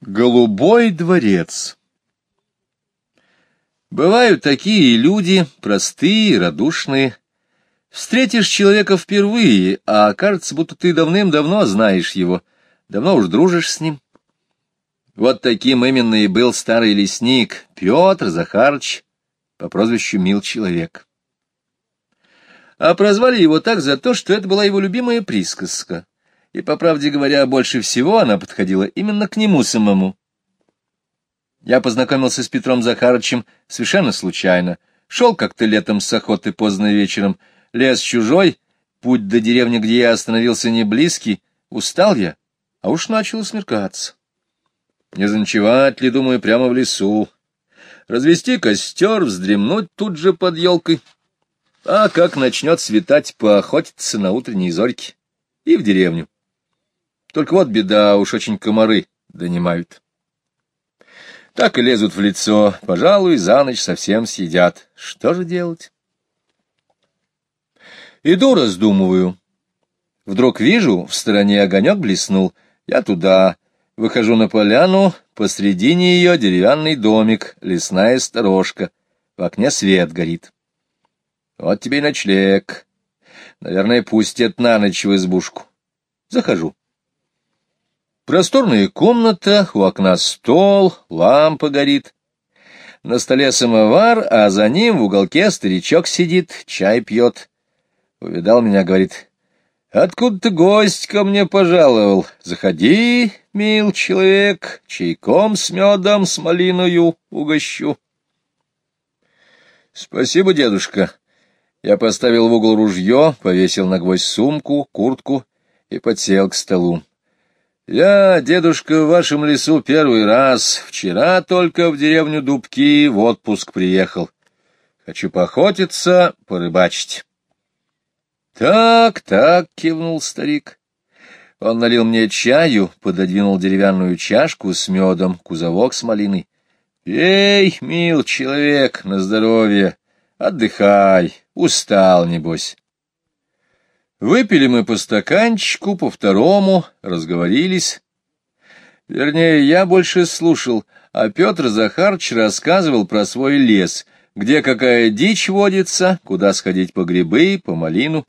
Голубой дворец Бывают такие люди, простые, радушные. Встретишь человека впервые, а кажется, будто ты давным-давно знаешь его, давно уж дружишь с ним. Вот таким именно и был старый лесник Петр Захарыч по прозвищу Мил Человек. А прозвали его так за то, что это была его любимая присказка — и, по правде говоря, больше всего она подходила именно к нему самому. Я познакомился с Петром Захарычем совершенно случайно. Шел как-то летом с охоты поздно вечером, лес чужой, путь до деревни, где я остановился, не близкий. Устал я, а уж начало смеркаться. Не заночевать ли, думаю, прямо в лесу. Развести костер, вздремнуть тут же под елкой. А как начнет светать, поохотиться на утренней зорьке и в деревню. Только вот беда, уж очень комары донимают. Так и лезут в лицо, пожалуй, за ночь совсем съедят. Что же делать? Иду, раздумываю. Вдруг вижу, в стороне огонек блеснул. Я туда. Выхожу на поляну, посредине ее деревянный домик, лесная сторожка. В окне свет горит. Вот тебе и ночлег. Наверное, пустят на ночь в избушку. Захожу. Просторная комната, у окна стол, лампа горит. На столе самовар, а за ним в уголке старичок сидит, чай пьет. Увидал меня, говорит, «Откуда ты гость ко мне пожаловал? Заходи, мил человек, чайком с медом, с малиною угощу». «Спасибо, дедушка». Я поставил в угол ружье, повесил на гвоздь сумку, куртку и подсел к столу. Я, дедушка, в вашем лесу первый раз. Вчера только в деревню Дубки в отпуск приехал. Хочу поохотиться, порыбачить. Так, так, кивнул старик. Он налил мне чаю, пододвинул деревянную чашку с медом, кузовок с малиной. Эй, мил человек, на здоровье, отдыхай, устал, небось. Выпили мы по стаканчику, по второму, разговорились. Вернее, я больше слушал, а Петр Захарч рассказывал про свой лес, где какая дичь водится, куда сходить по грибы, по малину.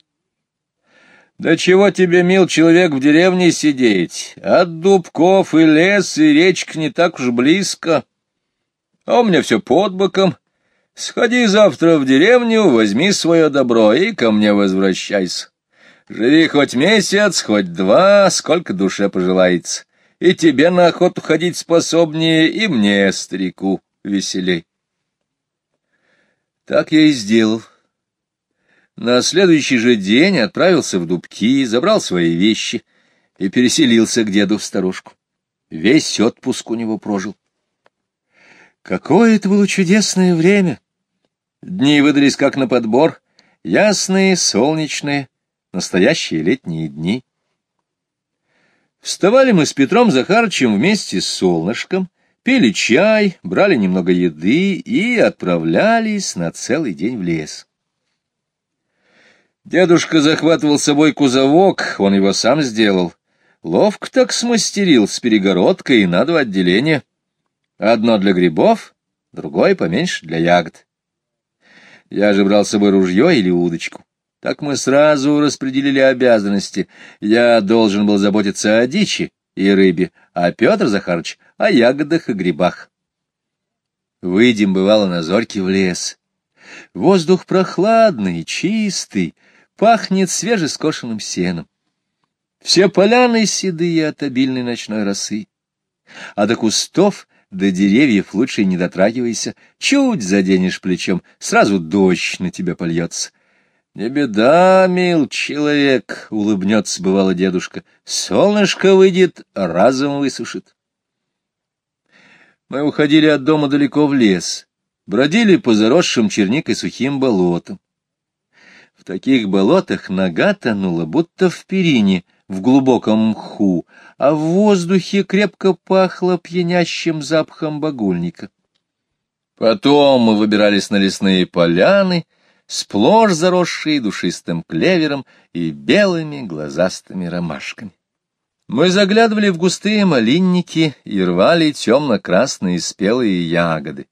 Да чего тебе, мил человек, в деревне сидеть? От дубков и лес, и речка не так уж близко. А у меня все под боком. Сходи завтра в деревню, возьми свое добро и ко мне возвращайся. Живи хоть месяц, хоть два, сколько душе пожелается. И тебе на охоту ходить способнее, и мне, старику, веселей. Так я и сделал. На следующий же день отправился в Дубки, забрал свои вещи и переселился к деду в старушку. Весь отпуск у него прожил. Какое это было чудесное время! Дни выдались как на подбор, ясные, солнечные, настоящие летние дни. Вставали мы с Петром Захарычем вместе с солнышком, пили чай, брали немного еды и отправлялись на целый день в лес. Дедушка захватывал с собой кузовок, он его сам сделал. Ловко так смастерил с перегородкой на два отделения. Одно для грибов, другое поменьше для ягод. Я же брал с собой ружье или удочку. Так мы сразу распределили обязанности. Я должен был заботиться о дичи и рыбе, а Петр Захарович — о ягодах и грибах. Выйдем, бывало, на зорьки в лес. Воздух прохладный, чистый, пахнет свежескошенным сеном. Все поляны седые от обильной ночной росы. А до кустов, до деревьев лучше не дотрагивайся, чуть заденешь плечом, сразу дождь на тебя польется. — Не беда, мил человек, — улыбнется бывало дедушка, — солнышко выйдет, разом высушит. Мы уходили от дома далеко в лес, бродили по заросшим черникой сухим болотам. В таких болотах нога тонула, будто в перине, в глубоком мху, а в воздухе крепко пахло пьянящим запахом багульника. Потом мы выбирались на лесные поляны — сплошь заросшие душистым клевером и белыми глазастыми ромашками. Мы заглядывали в густые малинники и рвали темно-красные спелые ягоды.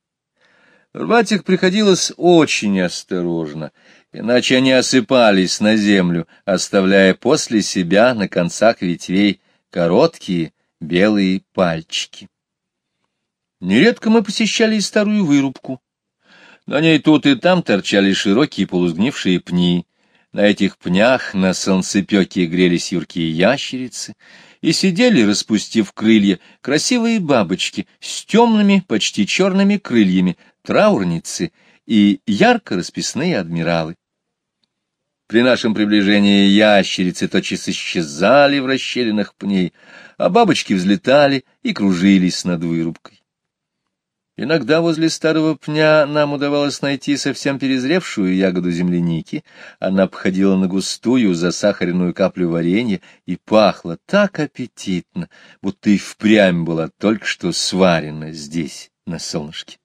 Рвать их приходилось очень осторожно, иначе они осыпались на землю, оставляя после себя на концах ветвей короткие белые пальчики. Нередко мы посещали и старую вырубку. На ней тут и там торчали широкие полузгнившие пни. На этих пнях на солнцепеке грелись юркие ящерицы, и сидели, распустив крылья, красивые бабочки с темными, почти черными крыльями, траурницы и ярко расписные адмиралы. При нашем приближении ящерицы тотчас исчезали в расщелинах пней, а бабочки взлетали и кружились над вырубкой. Иногда возле старого пня нам удавалось найти совсем перезревшую ягоду земляники. Она походила на густую, засахаренную каплю варенья и пахла так аппетитно, будто и впрямь была только что сварена здесь, на солнышке.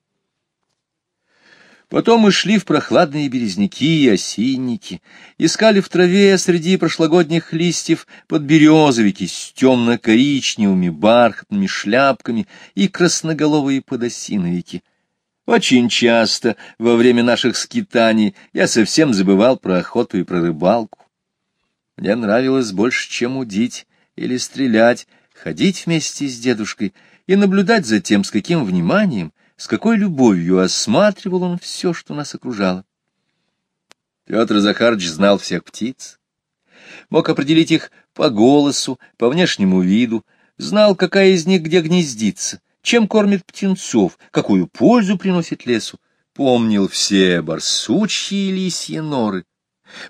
Потом мы шли в прохладные березняки и осинники, искали в траве среди прошлогодних листьев подберезовики с темно-коричневыми бархатными шляпками и красноголовые подосиновики. Очень часто во время наших скитаний я совсем забывал про охоту и про рыбалку. Мне нравилось больше, чем удить или стрелять, ходить вместе с дедушкой и наблюдать за тем, с каким вниманием с какой любовью осматривал он все, что нас окружало. Петр Захарович знал всех птиц, мог определить их по голосу, по внешнему виду, знал, какая из них где гнездится, чем кормит птенцов, какую пользу приносит лесу, помнил все барсучьи и лисьи норы,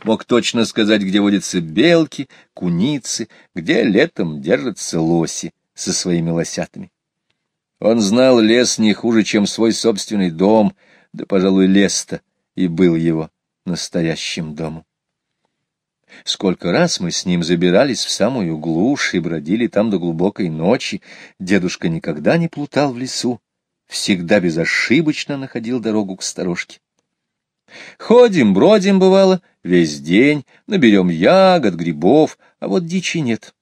мог точно сказать, где водятся белки, куницы, где летом держатся лоси со своими лосятами. Он знал лес не хуже, чем свой собственный дом, да, пожалуй, лес-то и был его настоящим домом. Сколько раз мы с ним забирались в самую глушь и бродили там до глубокой ночи, дедушка никогда не плутал в лесу, всегда безошибочно находил дорогу к сторожке. Ходим, бродим, бывало, весь день, наберем ягод, грибов, а вот дичи нет.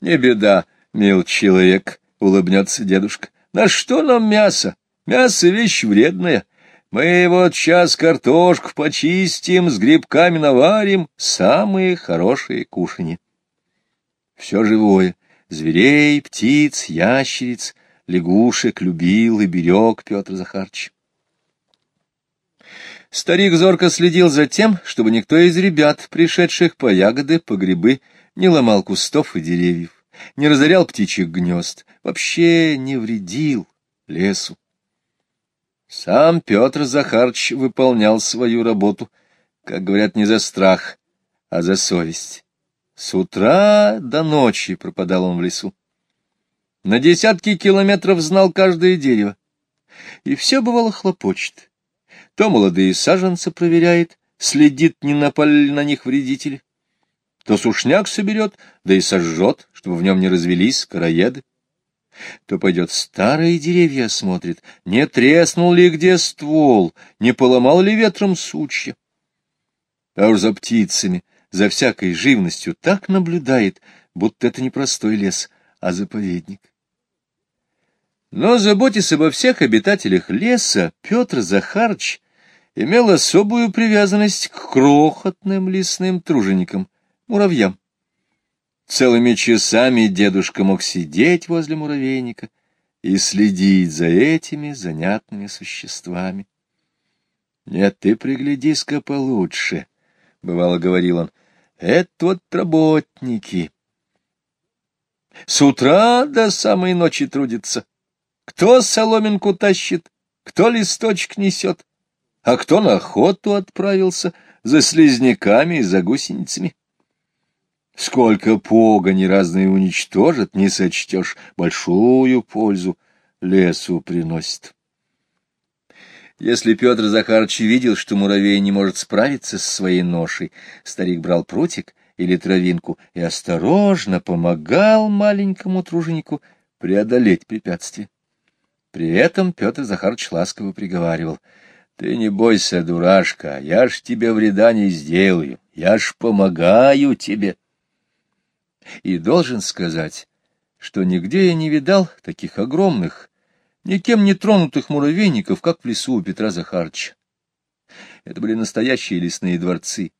Не беда, мил человек, — улыбнется дедушка. — На что нам мясо? Мясо — вещь вредная. Мы вот сейчас картошку почистим, с грибками наварим, самые хорошие кушанья. Все живое — зверей, птиц, ящериц, лягушек любил и берег Петр Захарч. Старик зорко следил за тем, чтобы никто из ребят, пришедших по ягоды, по грибы, не ломал кустов и деревьев не разорял птичьих гнезд, вообще не вредил лесу. Сам Петр Захарч выполнял свою работу, как говорят, не за страх, а за совесть. С утра до ночи пропадал он в лесу. На десятки километров знал каждое дерево. И все бывало хлопочет. То молодые саженцы проверяет, следит, не напали на них вредители то сушняк соберет, да и сожжет, чтобы в нем не развелись короеды. То пойдет старые деревья осмотрит, не треснул ли где ствол, не поломал ли ветром сучья. А уж за птицами, за всякой живностью так наблюдает, будто это не простой лес, а заповедник. Но, заботясь обо всех обитателях леса, Петр Захарч имел особую привязанность к крохотным лесным труженикам, муравьям. Целыми часами дедушка мог сидеть возле муравейника и следить за этими занятными существами. — Нет, ты приглядись-ка получше, — бывало говорил он, — это вот работники. С утра до самой ночи трудится. Кто соломинку тащит, кто листочек несет, а кто на охоту отправился за слизняками и за гусеницами. Сколько погони разные уничтожат, не сочтешь, большую пользу лесу приносит. Если Петр Захарович видел, что муравей не может справиться с своей ношей, старик брал прутик или травинку и осторожно помогал маленькому труженику преодолеть препятствие. При этом Петр Захарович ласково приговаривал, — Ты не бойся, дурашка, я ж тебе вреда не сделаю, я ж помогаю тебе. И должен сказать, что нигде я не видал таких огромных, никем не тронутых муравейников, как в лесу у Петра Захарча. Это были настоящие лесные дворцы,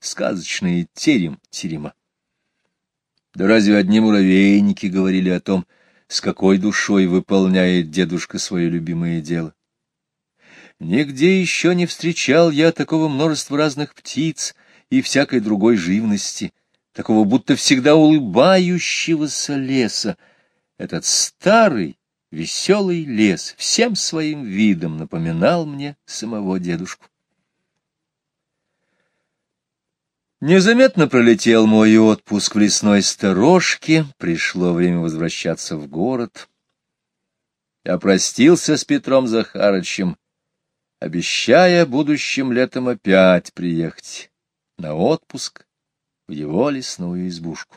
сказочные терем терема. Да разве одни муравейники говорили о том, с какой душой выполняет дедушка свое любимое дело? Нигде еще не встречал я такого множества разных птиц и всякой другой живности, такого будто всегда улыбающегося леса. Этот старый, веселый лес всем своим видом напоминал мне самого дедушку. Незаметно пролетел мой отпуск в лесной сторожке, пришло время возвращаться в город. Я простился с Петром Захарычем, обещая будущим летом опять приехать на отпуск в его лесную избушку.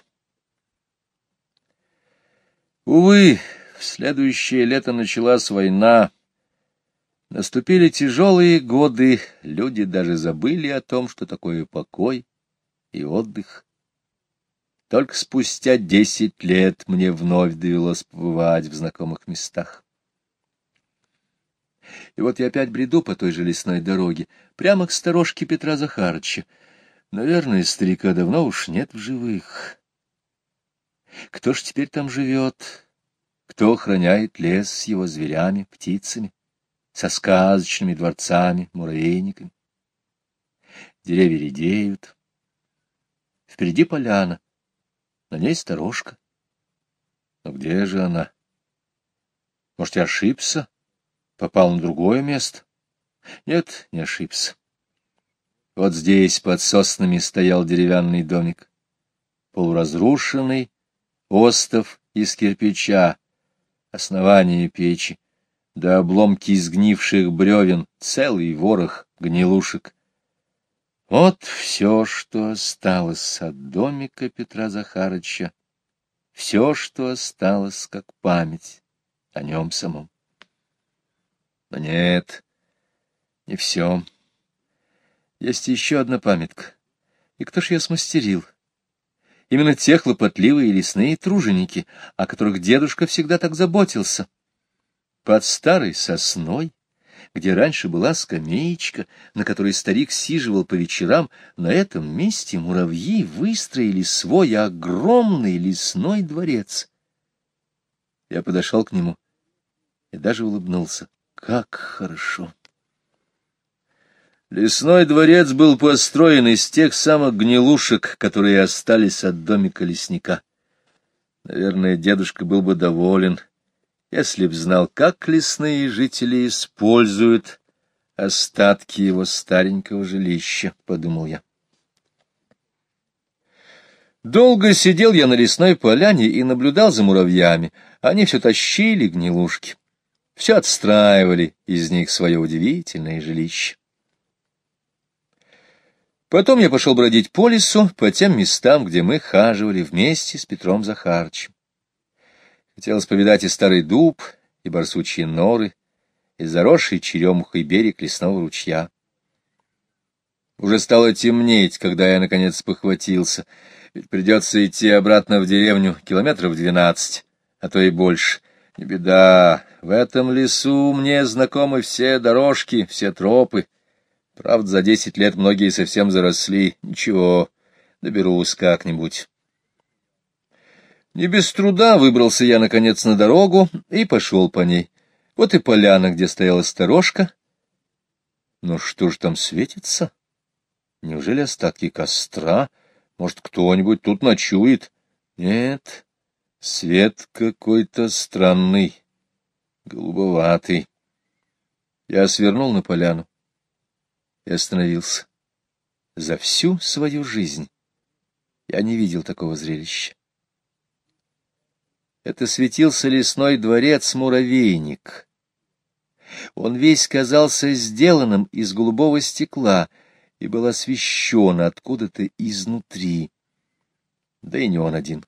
Увы, в следующее лето началась война. Наступили тяжелые годы, люди даже забыли о том, что такое покой и отдых. Только спустя десять лет мне вновь довелось побывать в знакомых местах. И вот я опять бреду по той же лесной дороге, прямо к сторожке Петра Захарыча. Наверное, старика давно уж нет в живых. Кто ж теперь там живет? Кто охраняет лес с его зверями, птицами, со сказочными дворцами, муравейниками? Деревья редеют, Впереди поляна, на ней сторожка. Но где же она? Может, я ошибся? Попал на другое место? Нет, не ошибся. Вот здесь под соснами стоял деревянный домик. Полуразрушенный, остов из кирпича, основание печи, до обломки изгнивших бревен, целый ворох гнилушек. Вот все, что осталось от домика Петра Захарыча, все, что осталось как память о нем самом. Но нет, не все. Есть еще одна памятка. И кто ж ее смастерил? Именно те хлопотливые лесные труженики, о которых дедушка всегда так заботился. Под старой сосной где раньше была скамеечка, на которой старик сиживал по вечерам, на этом месте муравьи выстроили свой огромный лесной дворец. Я подошел к нему и даже улыбнулся. Как хорошо! Лесной дворец был построен из тех самых гнилушек, которые остались от домика лесника. Наверное, дедушка был бы доволен, — если б знал, как лесные жители используют остатки его старенького жилища, — подумал я. Долго сидел я на лесной поляне и наблюдал за муравьями. Они все тащили гнилушки, все отстраивали из них свое удивительное жилище. Потом я пошел бродить по лесу, по тем местам, где мы хаживали вместе с Петром Захарчем. Хотелось повидать и старый дуб, и барсучьи норы, и заросший черемухой берег лесного ручья. Уже стало темнеть, когда я, наконец, похватился, ведь придется идти обратно в деревню километров двенадцать, а то и больше. Не беда, в этом лесу мне знакомы все дорожки, все тропы. Правда, за десять лет многие совсем заросли. Ничего, доберусь как-нибудь. Не без труда выбрался я, наконец, на дорогу и пошел по ней. Вот и поляна, где стояла сторожка. Но что ж там светится? Неужели остатки костра? Может, кто-нибудь тут ночует? Нет, свет какой-то странный, голубоватый. Я свернул на поляну и остановился. За всю свою жизнь я не видел такого зрелища. Это светился лесной дворец-муравейник. Он весь казался сделанным из голубого стекла и был освещен откуда-то изнутри. Да и не он один.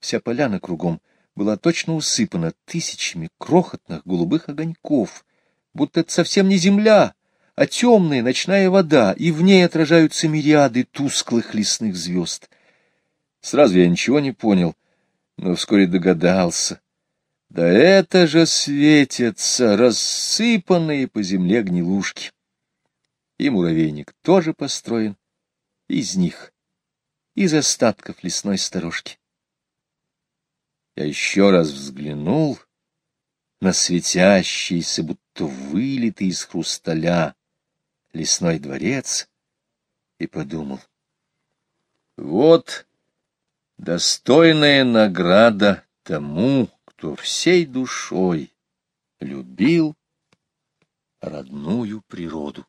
Вся поляна кругом была точно усыпана тысячами крохотных голубых огоньков, будто это совсем не земля, а темная ночная вода, и в ней отражаются мириады тусклых лесных звезд. Сразу я ничего не понял, но вскоре догадался. Да это же светятся рассыпанные по земле гнилушки. И муравейник тоже построен из них, из остатков лесной сторожки. Я еще раз взглянул на светящийся, будто вылитый из хрусталя, лесной дворец и подумал. Вот достойная награда тому, кто всей душой любил родную природу.